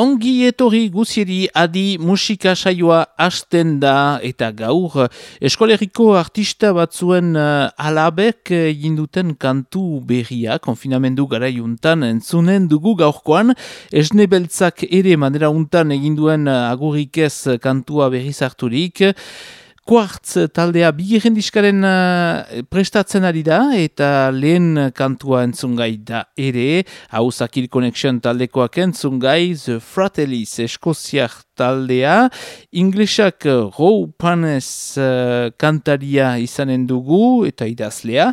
Ongi etorri guzieri adi musika saioa hasten da eta gaur eskoleriko artista batzuen uh, alabek egin duten kantu berria konfinamendu gara juntan entzunen dugu gaurkoan. Esne beltzak ere manera untan egin duen uh, agurikez kantua berriz harturik Quartz taldea bigarren diskaren uh, prestatzen ari da eta lehen kantua entzungai da ere, hau Zakir Connection taldekoak entzungai, The Fratellis eskoziak taldea, inglesak Row Panes uh, kantaria izanen dugu eta idazlea,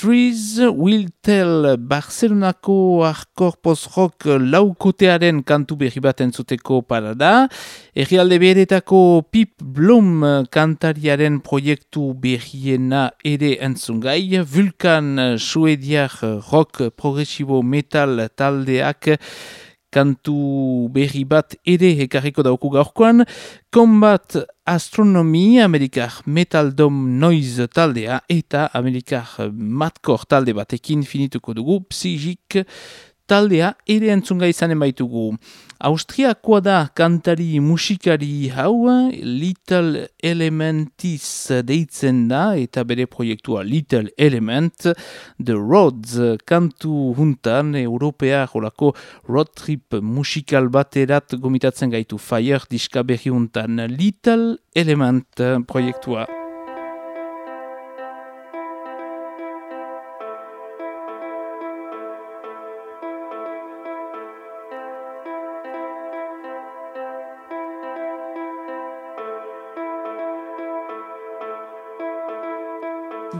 Trees Will Tell Barcelonako Arkor Post-Rock laukotearen kantu berri bat entzuteko parada. Errealde beretako Pip Blom kantariaren proiektu berriena ere entzungai. Vulkan suediak rock progresibo metal taldeak kantu berri bat ere ekarriko dauku gaurkoan, Combat Astronomy, Amerikar Metal Dome Noise taldea, eta Amerikar Matkor talde batekin finituko dugu, Psychic taldea ere entzunga izanen baitugu. Austriakoa da kantari musikari hau, Little Elementiz deitzen da, eta bere proiektua Little Element, The Roads kantu juntan, Europea jolako road trip musikal baterat gomitatzen gaitu Fire diska berri juntan, Little Element proiektua.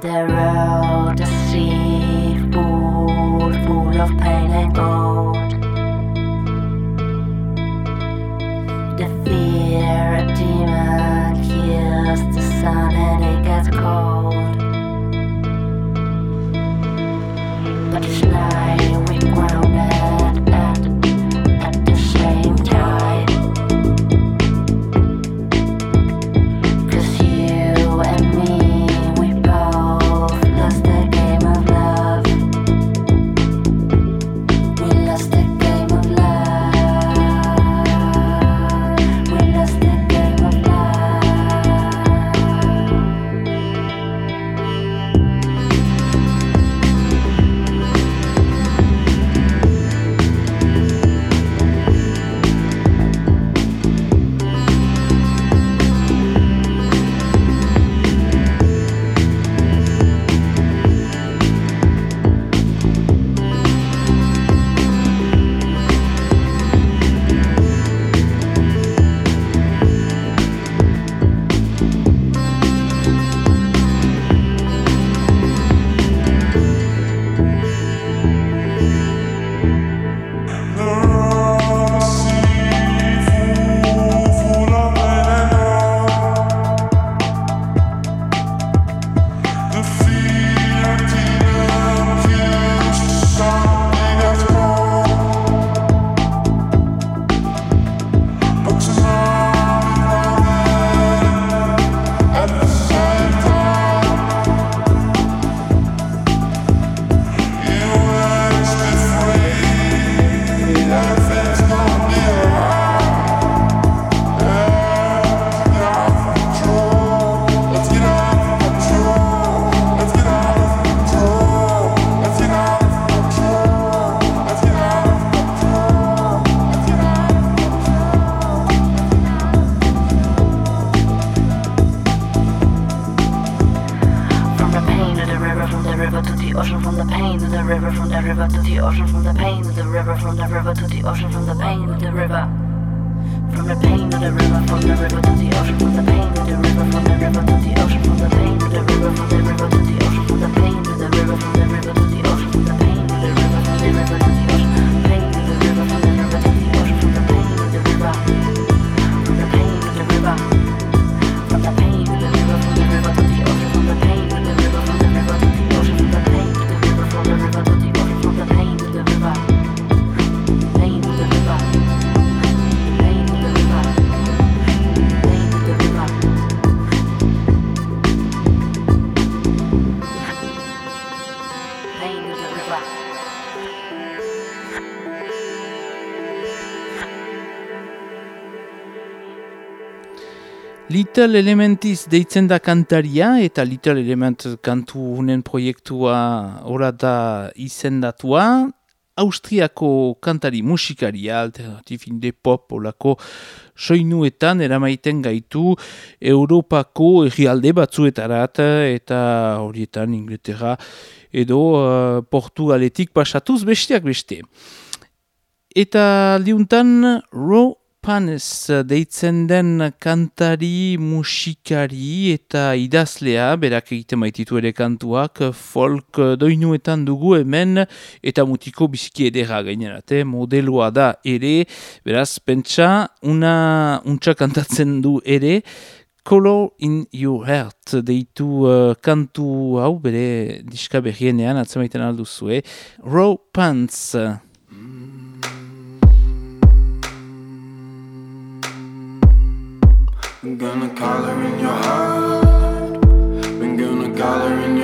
The road, Little Elementiz deitzen da kantaria eta Little Element kantu unen proiektua horata izendatua. Austriako kantari musikaria, alternatif inde pop olako soinuetan eramaiten gaitu Europako egialde batzuetarat eta horietan Inglaterra edo uh, Portugaletik pasatuz besteak beste. Eta aldiuntan Roe Panez deitzen den kantari, musikari eta idazlea, berak egiten maititu ere kantuak, folk doinuetan dugu hemen, eta mutiko biziki edera gainerate, modeloa da ere, beraz, pentsa, una untxa kantatzen du ere, Color in Your Heart deitu uh, kantu hau bere diska berrienean atzemaiten alduzue. Raw Pants I'm gonna call her in your heart. I'm gonna call her in your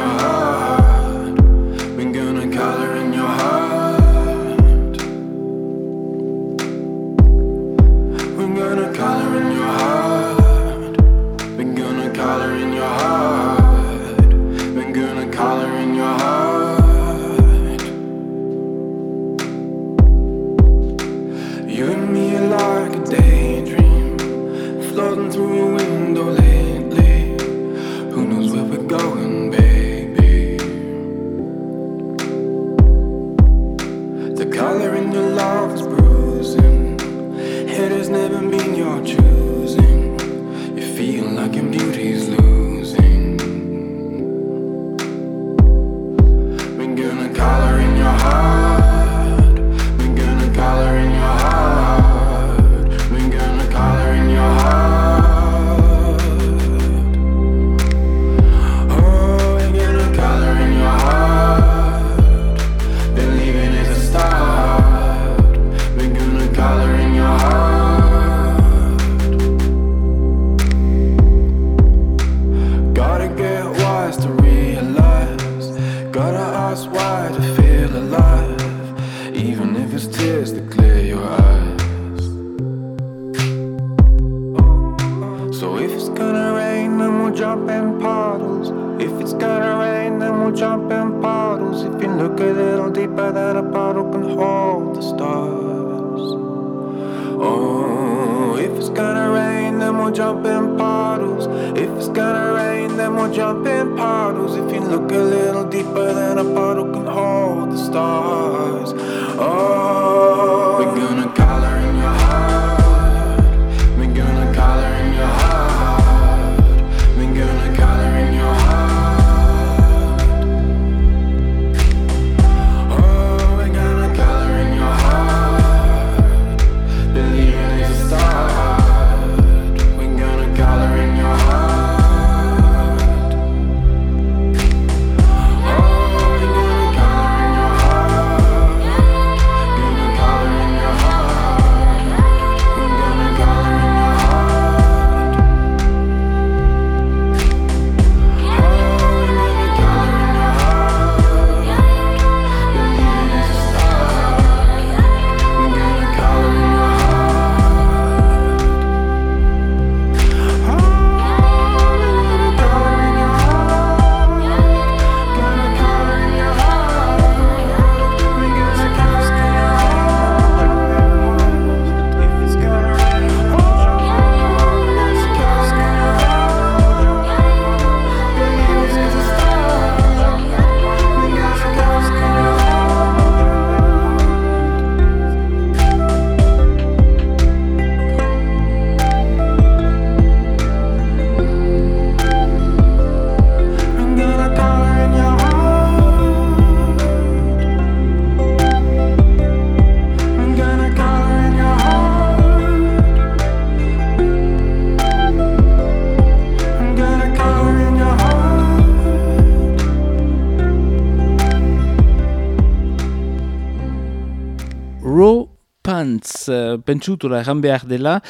pentsutura egan behar dela,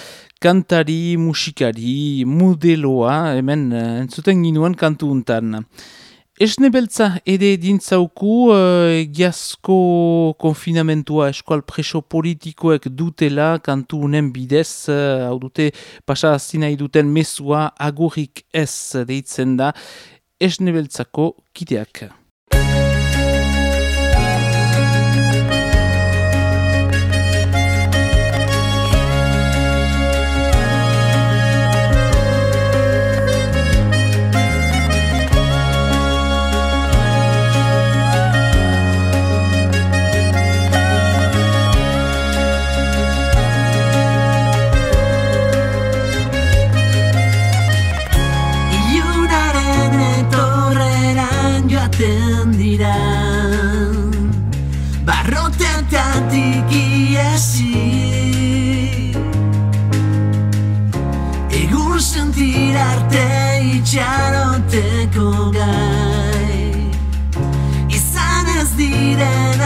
kantari, musikari, modeloa, hemen eh, entzuten ginuan kantu untan. Esne beltza ere dintzauku, e, eh, giazko konfinamentua eskual preso politikoek dutela, kantu unen bidez, e, hau dute pasazina iduten mesua agurik ez deitzen da, esne beltzako kideak. Itxaroteko gai Izan ez diren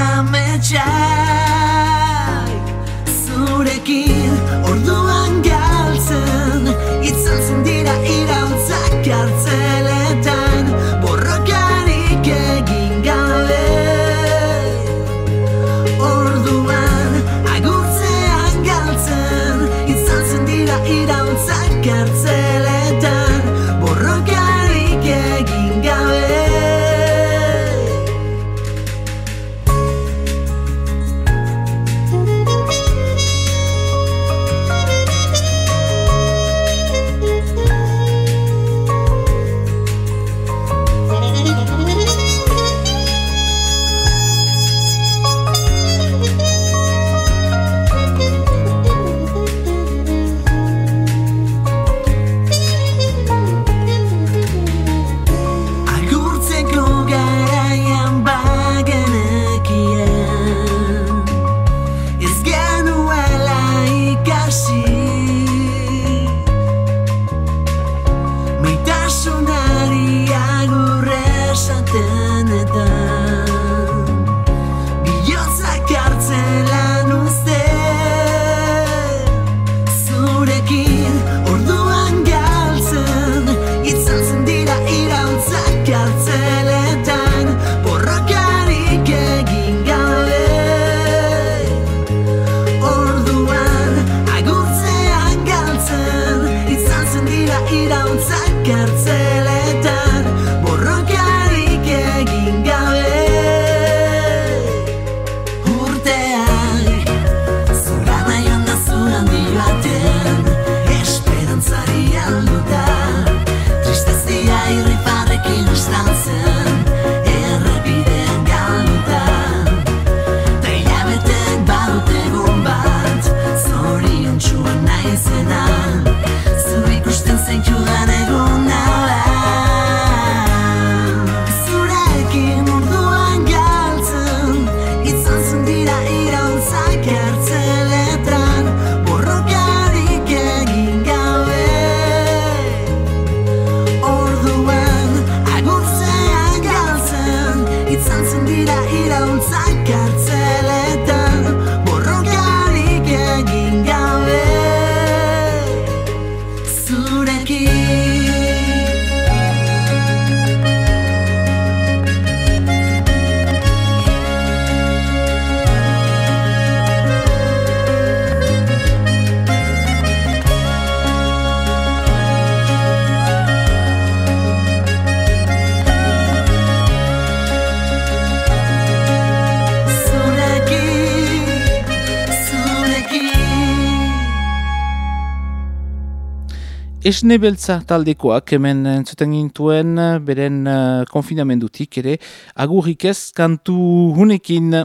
Esne beltza taldekoak hemen entzuten gintuen beren uh, konfinamendutik ere agurrik ez kantu hunekin.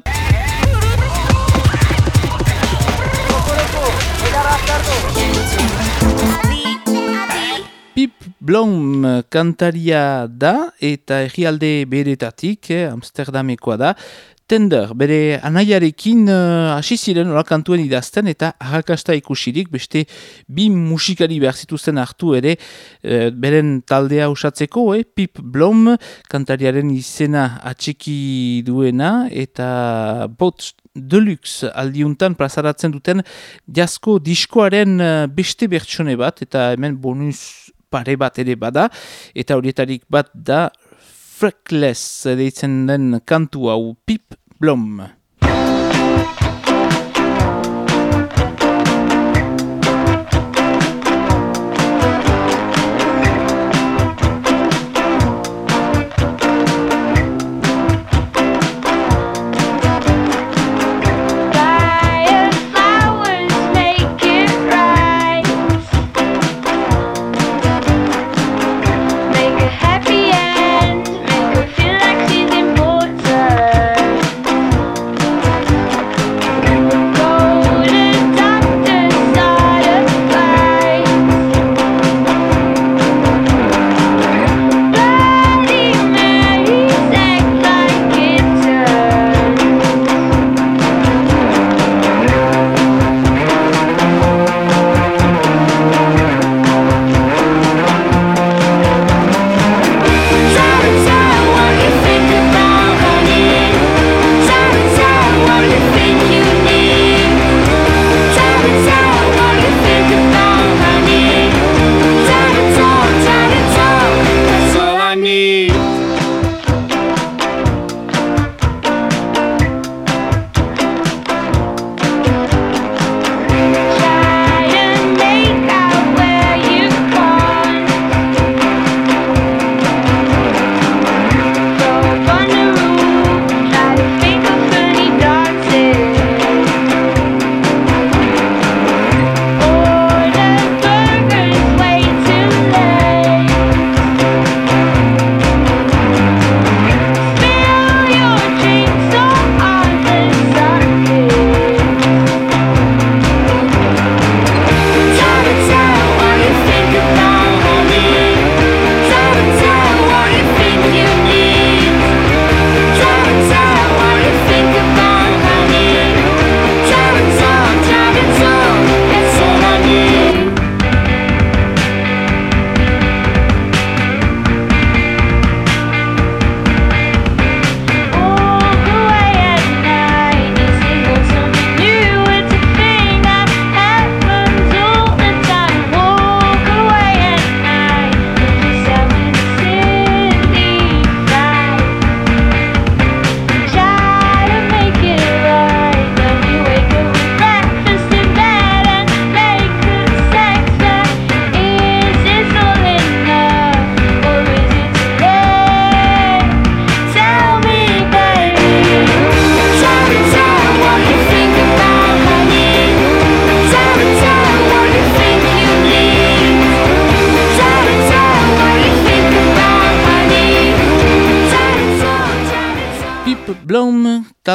Pip Blom kantaria da eta egialde beretatik, eh, Amsterdamekoa da, Tender, bere anaiarekin uh, hasi ziren kantuen idazten eta harrakasta ikusirik beste bi musikari behar zituzten hartu ere uh, beren taldea usatzeko, eh? Pip Blom kantariaren izena atxeki duena eta bot deluxe aldiuntan plazaratzen duten jasko diskoaren uh, beste bertsone bat eta hemen bonus pare bat ere bada eta horietarik bat da Freckless deitzen den kantu hau Pip Blom.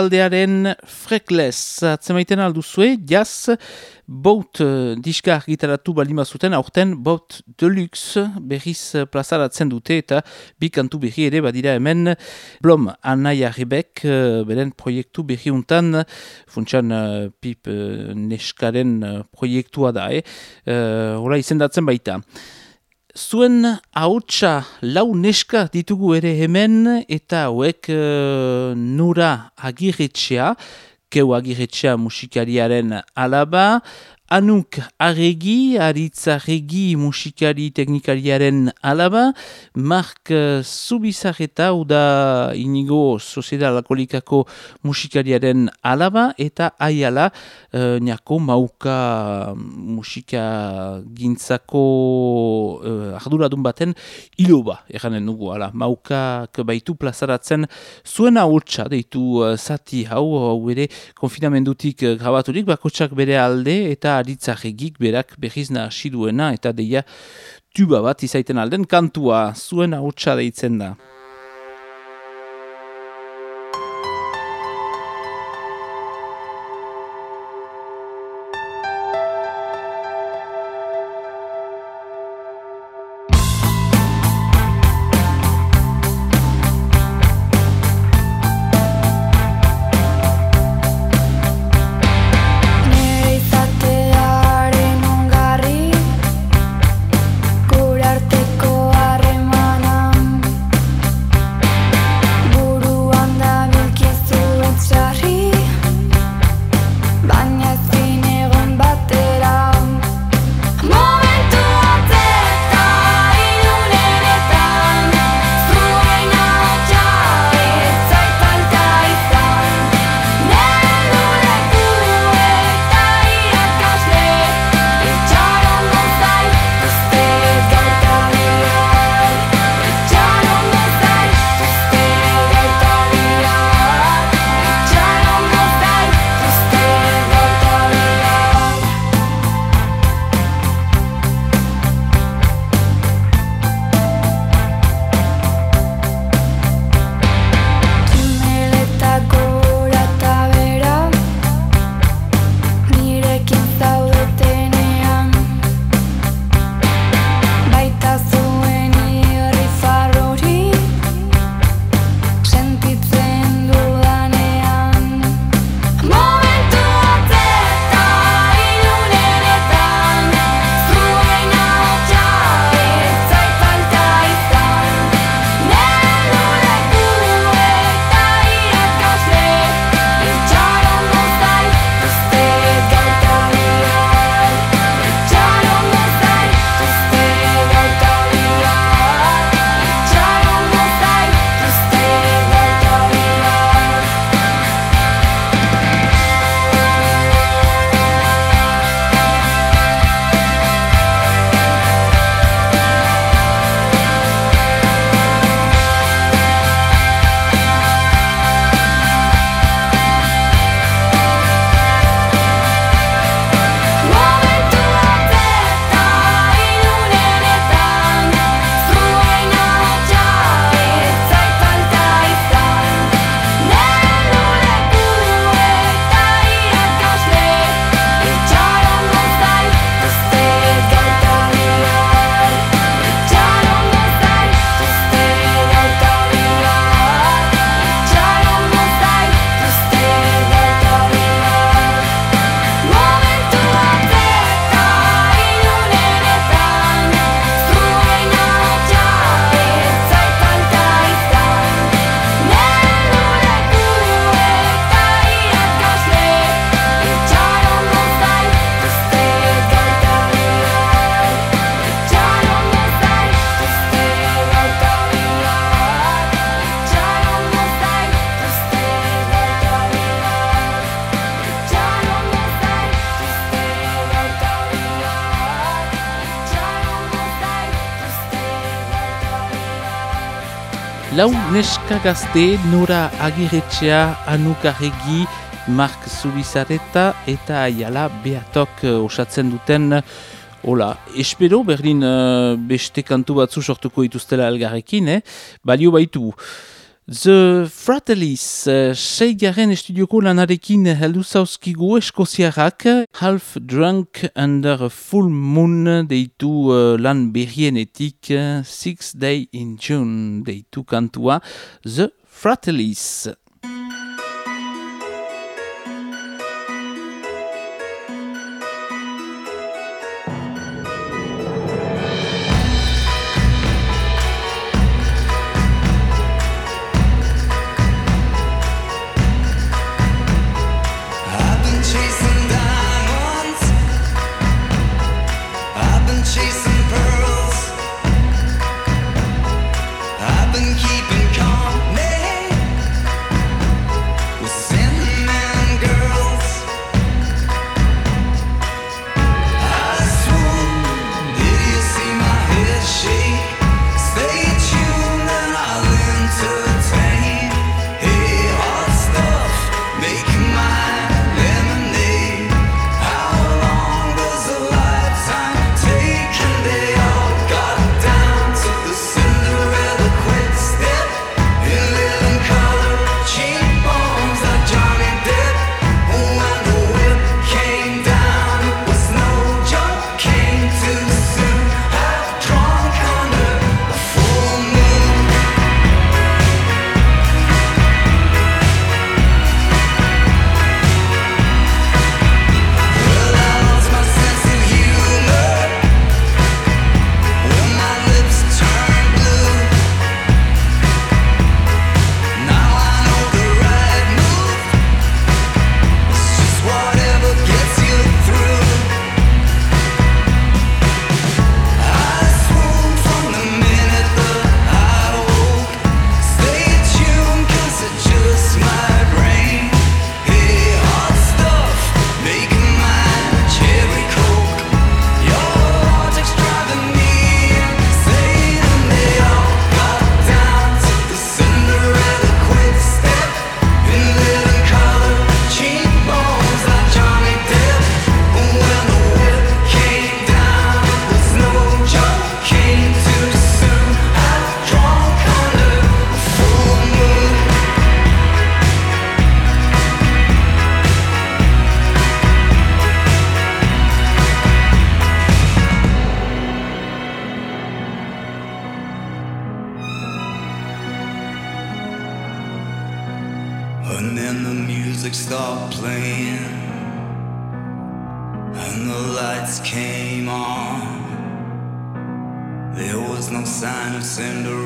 Taldearen freklez. Atzemaiten alduzue, jaz, boat uh, diska gitaratu balima zuten, aurten boat deluxe berriz plazaratzen dute eta bi kantu berri ere badira hemen blom anaia rebek, uh, beren proiektu berri untan, funtsan uh, pip neskaren proiektua da, eh? Hora izendatzen baita. Zuen hautsa lau neska ditugu ere hemen eta hauek uh, nura agirretxea, keu agirretxea musikariaren alaba, Anuk Arregi, Aritz Arregi musikari teknikariaren alaba, Mark Zubizarreta, uda inigo Sociedad Alkolikako musikariaren alaba, eta Aiala, uh, niako mauka musika gintzako uh, arduradun baten iloba, eranen dugu, ala, mauka baitu plazaratzen zuen hau deitu uh, zati hau, hau ere konfinamendutik grabaturik, bakotsak bere alde, eta aritzarregik berak behizna hasi duena eta deia tuba bat izaiten alden kantua zuen hautsa deitzen da. lau neska gazte nora agiretxea anukarregi Mark Zubizareta eta Aiala Beatok eh, osatzen duten eh, Hola, espero, berdin uh, eh, beste kantu batzu sortuko dituztela algarrekin, eh? Balio baitu. The Fratellis eh, seigarren estudioko lanarekin eh, heldu zauzkigu eskoziarrak eh, Half Drunk Under a Full Moon deitu uh, lan berrienetik Six Day in June deitu kantua The Fratellis.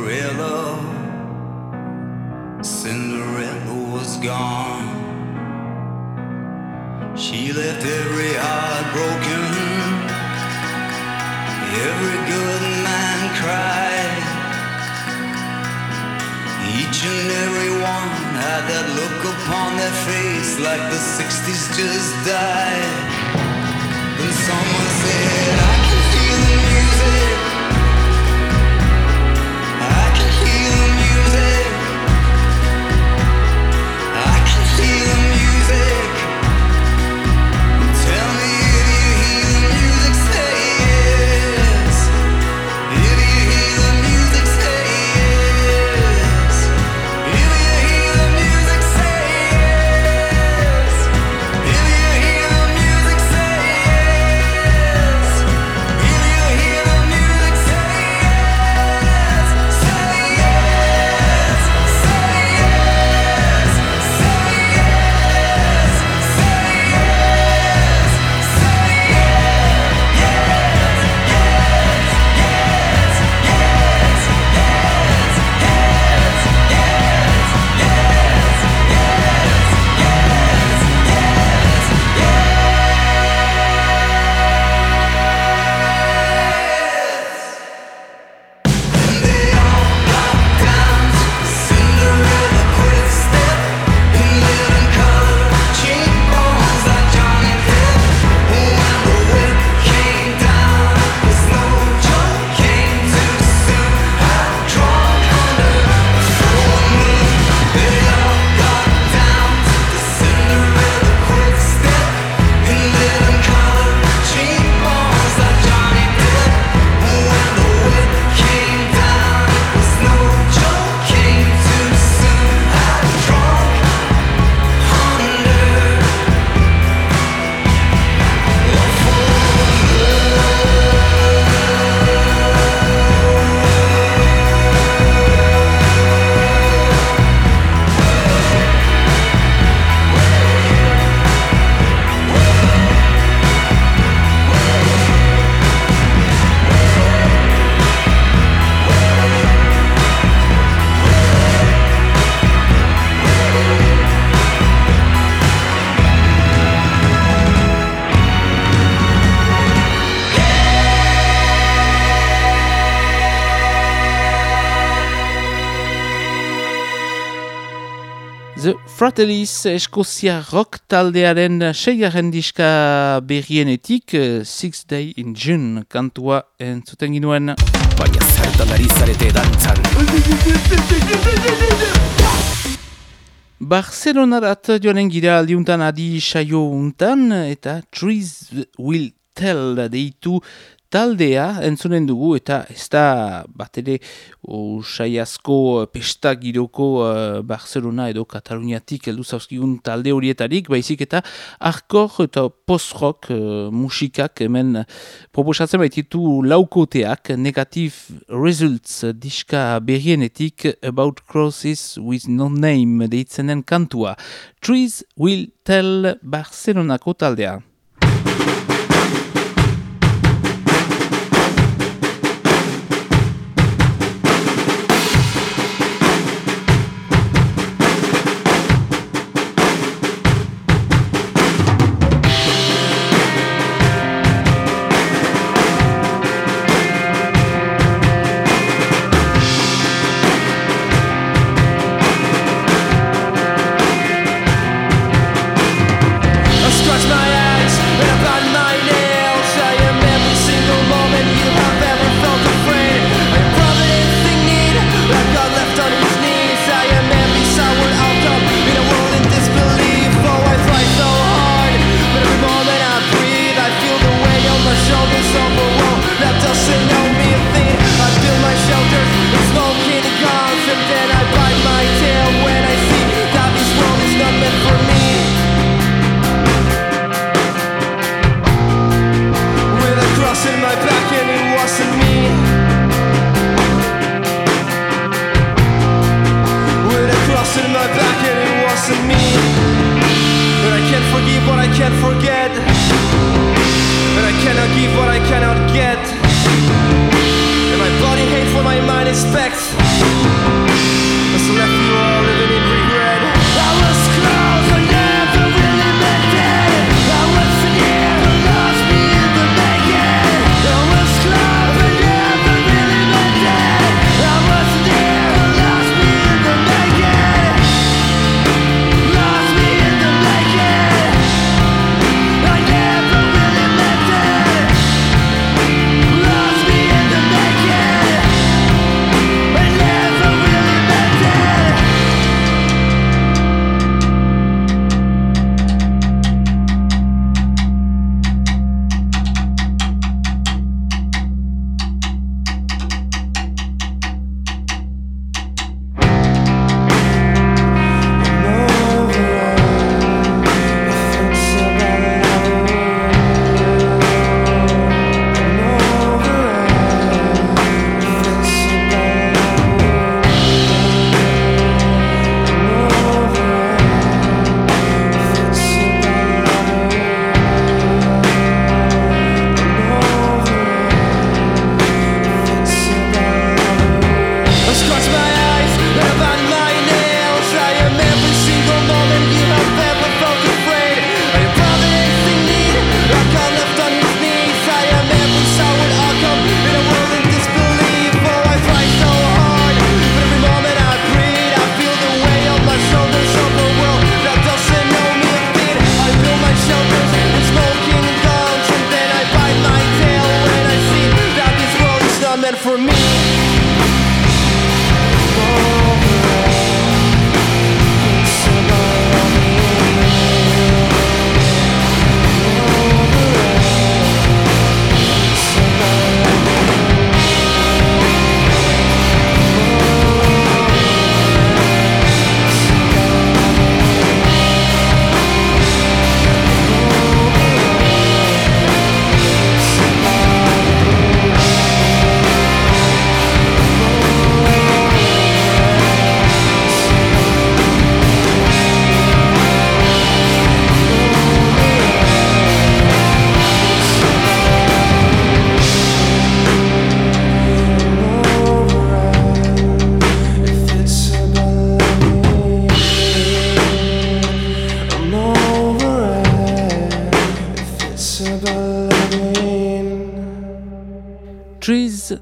Cinderella. Cinderella was gone. She left every heart broken. Every good man cried. Each and every one had that look upon their face like the 60s just died. Then someone said, Fratelliz Eskozia rock taldearen seigarren diska berrienetik eh, Six Day in June kantua entzuten ginuen. Baina zertan ari zarete dantzan. Barcelonarat joanen gira aldiuntan adi saio untan eta Trees Will Tell deitu uh, taldea entzunen dugu eta ez da bat ere usaiazko eh, pesta giroko uh, Barcelona edo Kataluniatik heldu zauzkigun talde horietarik, baizik eta arkor eta post-rock uh, musikak hemen proposatzen baititu laukoteak negative results diska berrienetik about crosses with no name deitzenen kantua. Trees will tell Barcelonako taldea.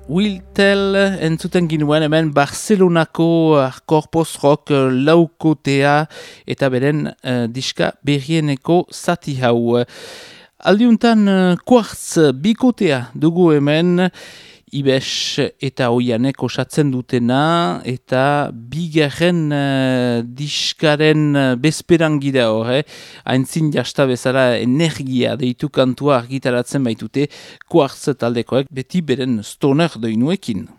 Tell entzuten ginuen hemen Barcelonako hardcore post-rock eh, laukotea eta beren uh, diska berrieneko zati hau. Aldiuntan quartz bikotea dugu hemen Ibes eta Oianek osatzen dutena eta bigarren uh, diskaren uh, bezperan gira hor, eh? haintzin jasta bezala energia deitu kantua argitaratzen baitute kuartz taldekoek beti beren stoner doinuekin.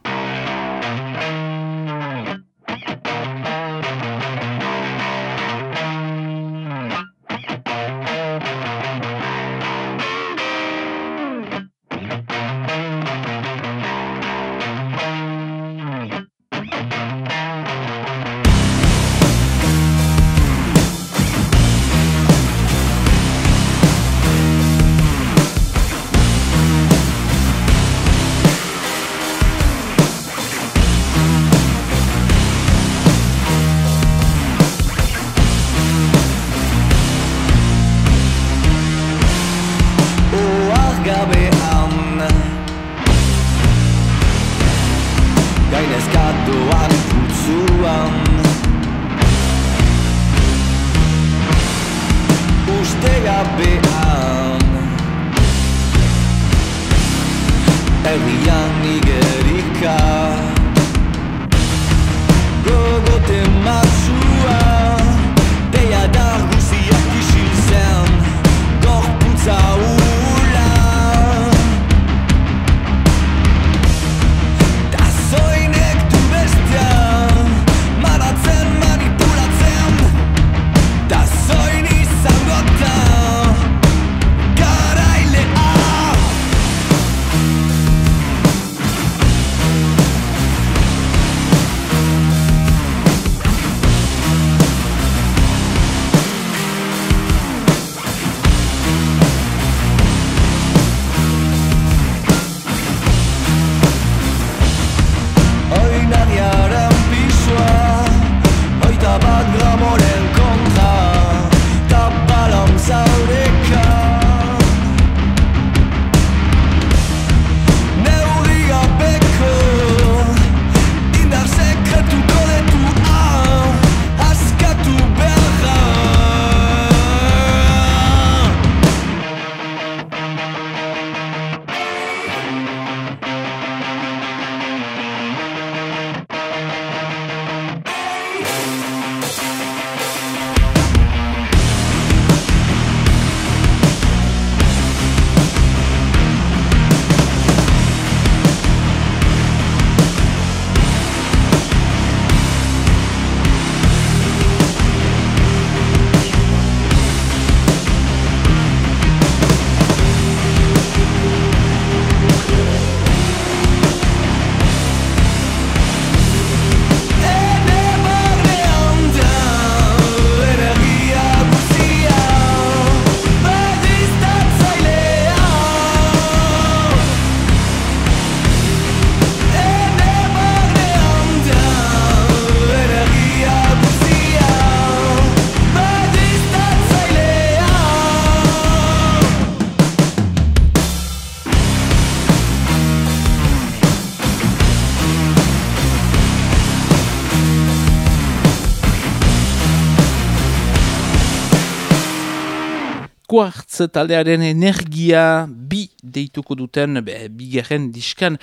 Quartz taldearen energia bi deituko duten, be, bigarren diskan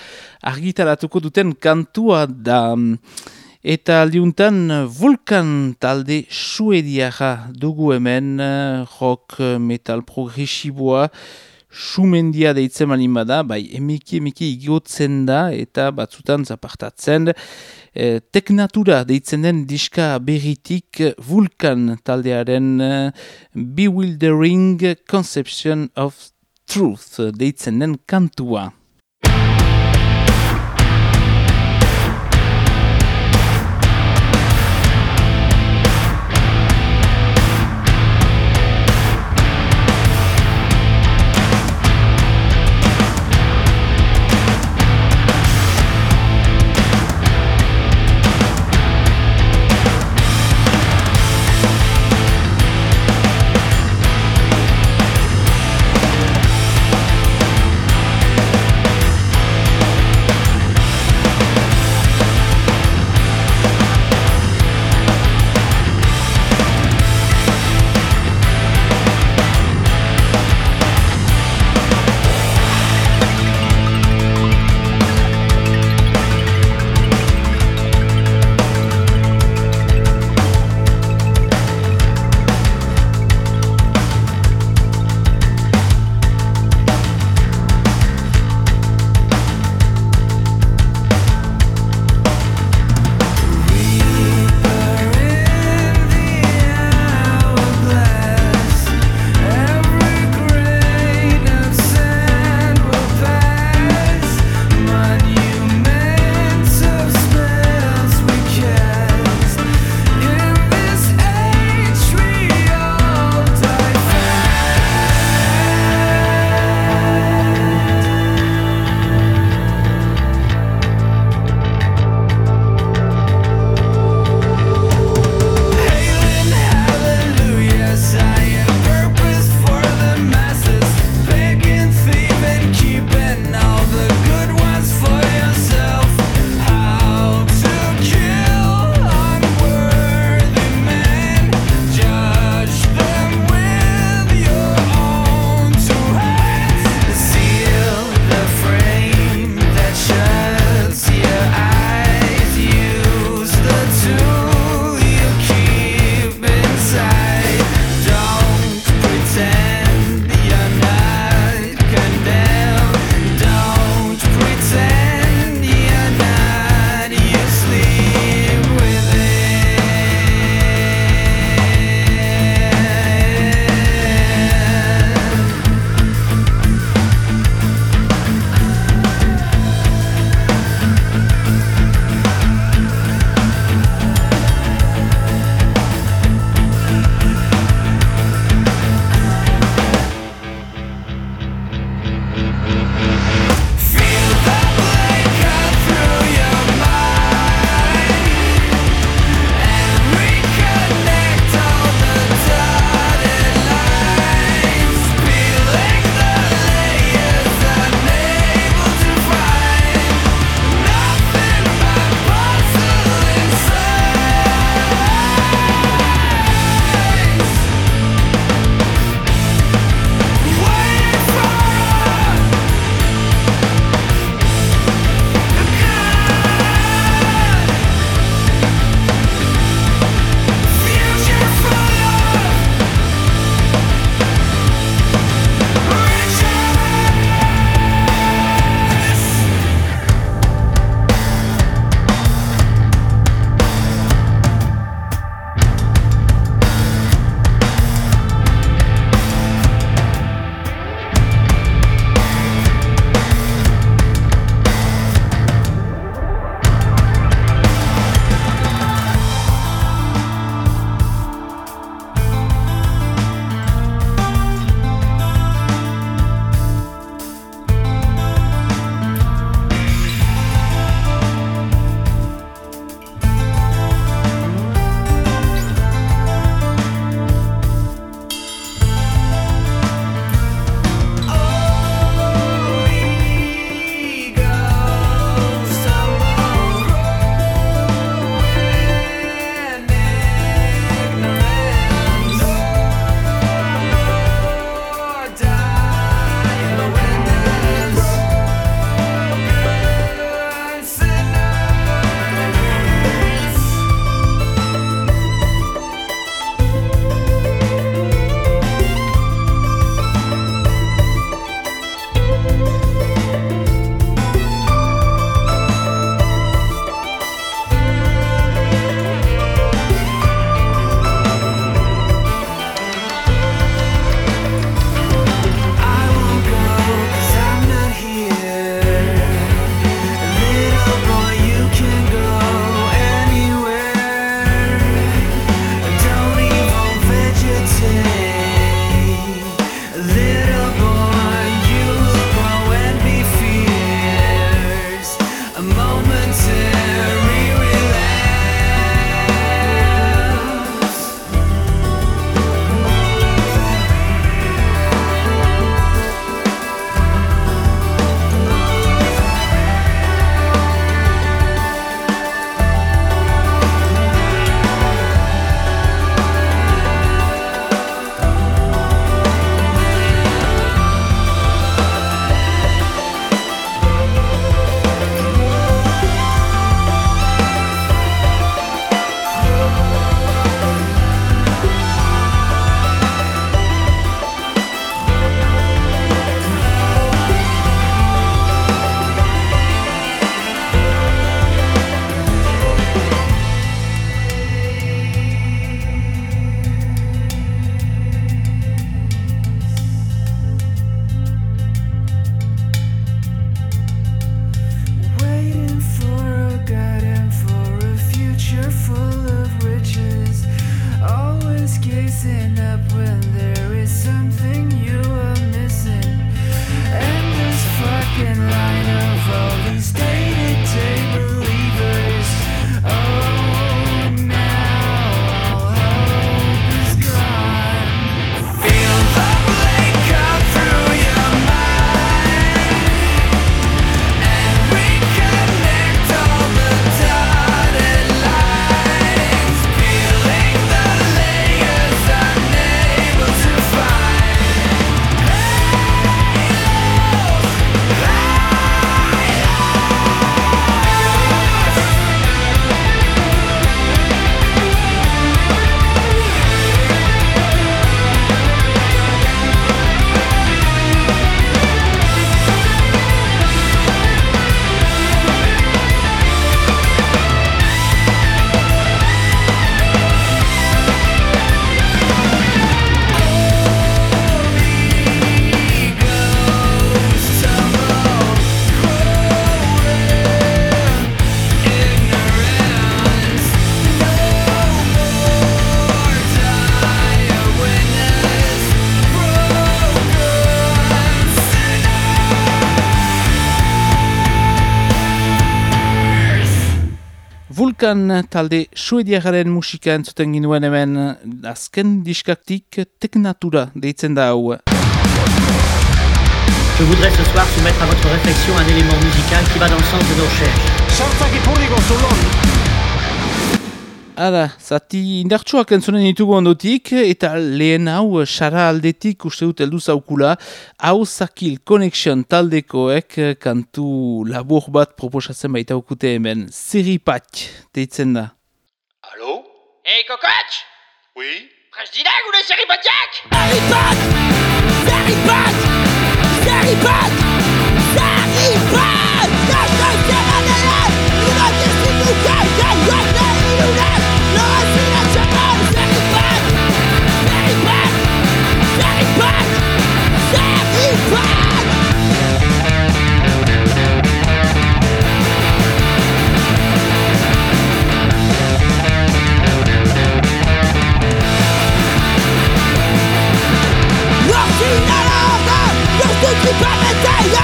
argitaratuko duten kantua da. Eta aldiuntan Vulkan talde suediara dugu hemen, rock metal progresiboa, sumendia deitzen malin bada, bai emeki emeki igotzen da eta batzutan zapartatzen. E, teknatura deitzen den diska berritik vulkan taldearen e, Bewildering Conception of Truth deitzen den kantua. Vulkan talde suediagaren musika entzuten ginuen hemen azken diskaktik teknatura deitzen da hau. Je voudrais ce soir soumettre à votre réflexion un élément musical qui va dans le sens de nos recherches. Ara, zati indartsuak entzunen ditugu ondotik, eta lehen hau sara aldetik uste dut heldu zaukula, hau zakil Connection taldekoek kantu labur bat proposatzen baita okute hemen, zeripat, deitzen da. Allô Hé, Kokotx Oui Prest dira gure zerripatxak? Zerripat! Zerripat! Zerripat! Zerripat! Gauzak zerraderan! Ci pamiętają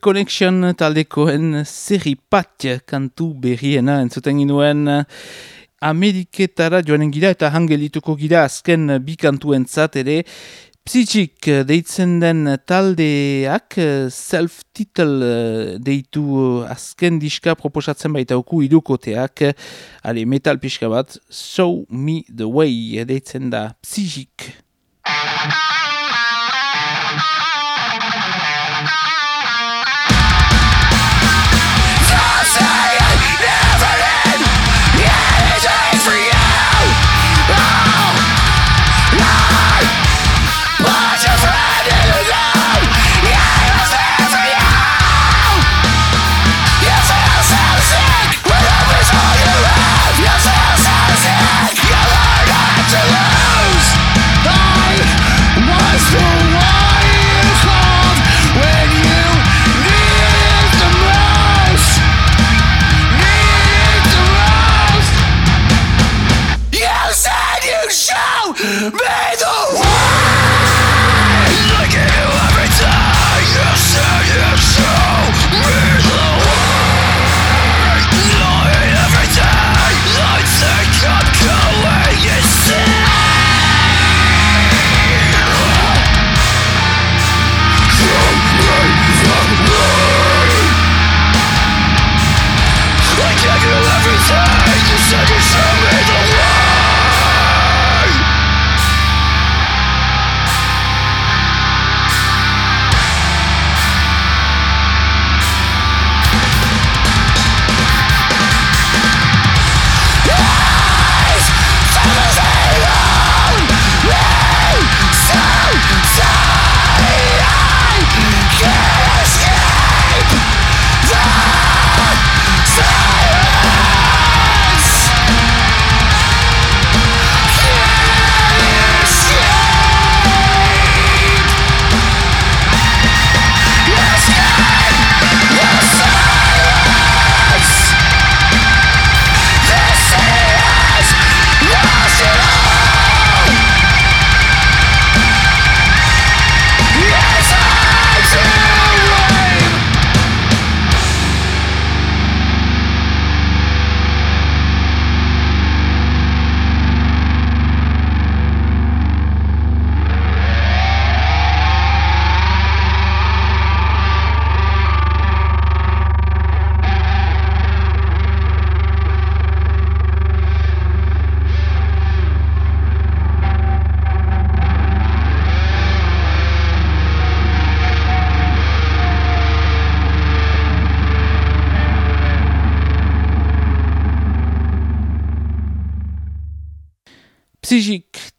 Connection taldekoen kantu berriena entzuten Ameriketara joanen gira eta hangelituko gira azken bi kantu entzat ere. Psychik deitzen den taldeak self-title deitu azken diska proposatzen baita oku irukoteak ale metal pixka bat Show Me The Way deitzen da Psychik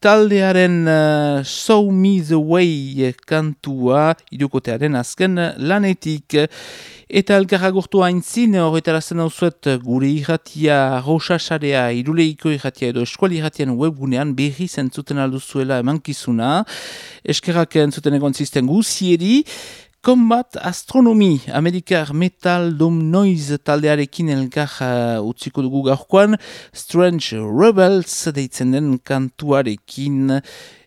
taldearen uh, Show Me The Way kantua irukotearen azken lanetik. Eta elkarragurtu haintzin, horretarazten hau zuet gure irratia roxasarea, iruleiko irratia edo eskuali irratian webgunean berri zentzuten alduzuela emankizuna. Eskerrak entzuten egon zisten guzieri. Combat Astronomy, Amerikar Metal Dom Noise taldearekin elkar uh, utziko dugu gaurkoan, Strange Rebels deitzen den kantuarekin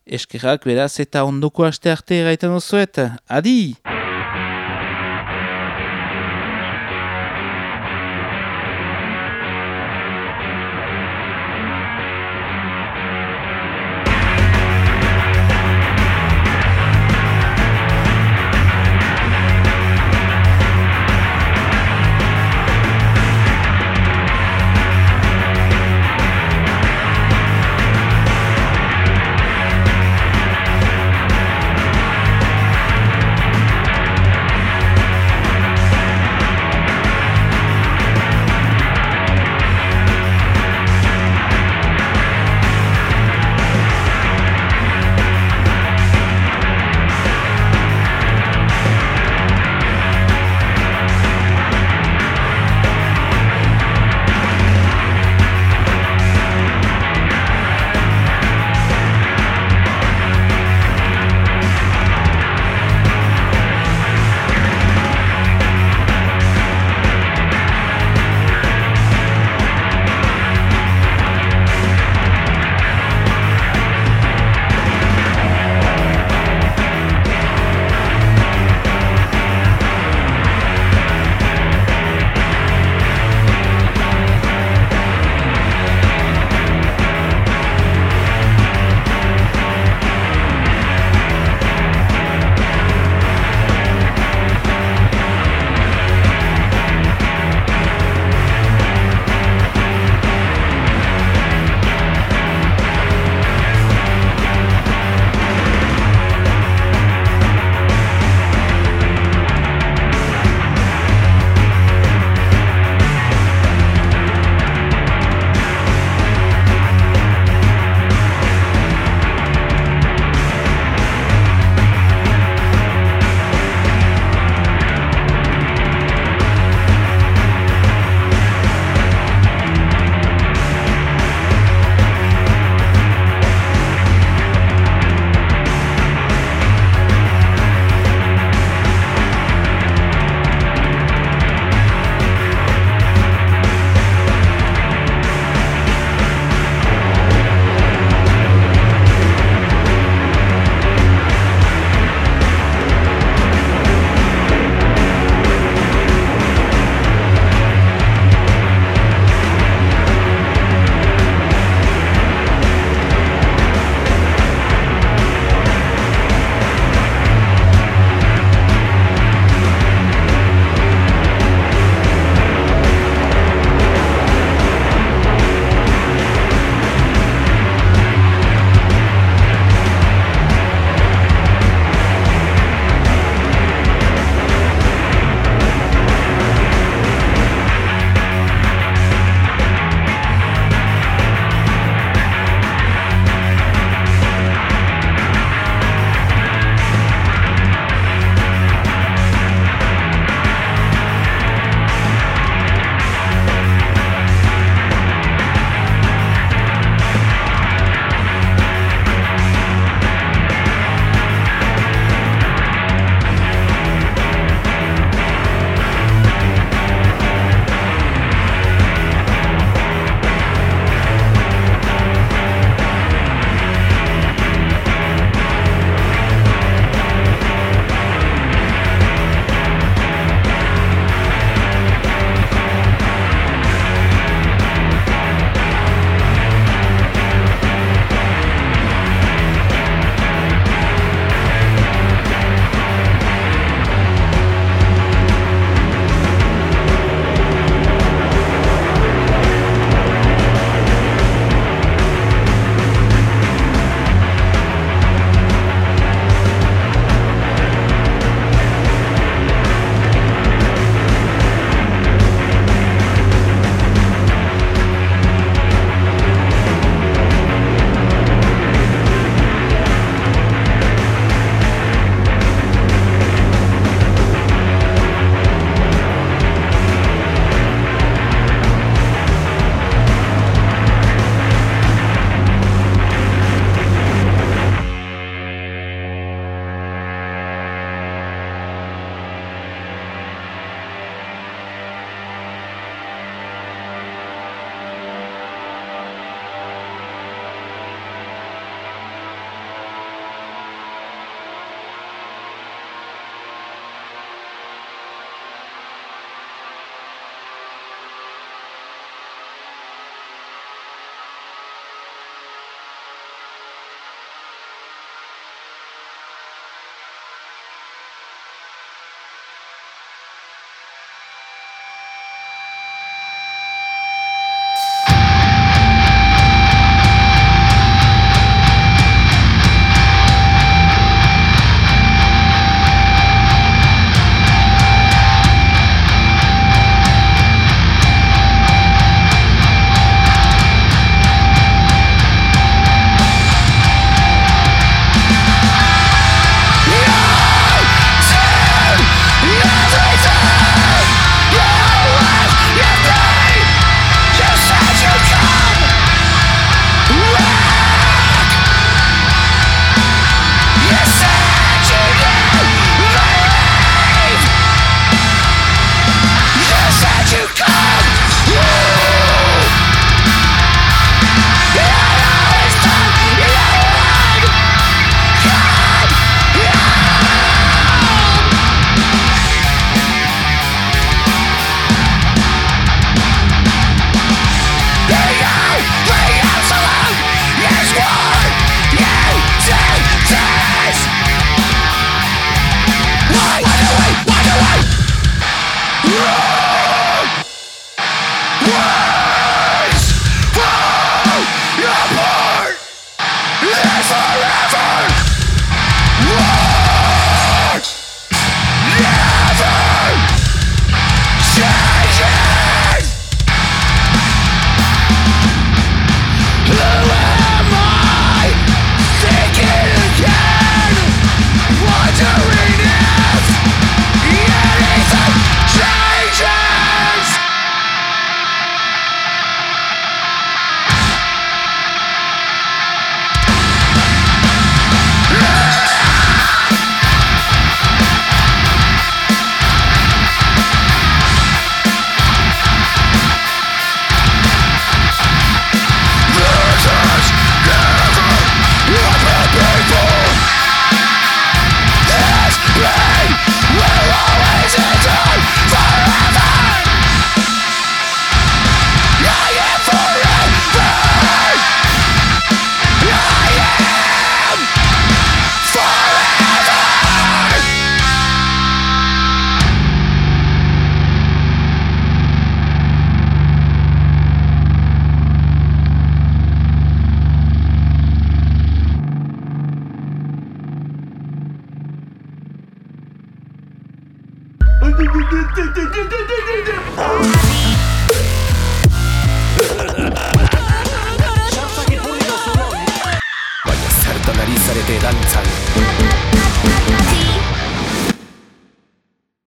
eskerrak beraz eta ondoko aste arte erraiten ozuet. Adi!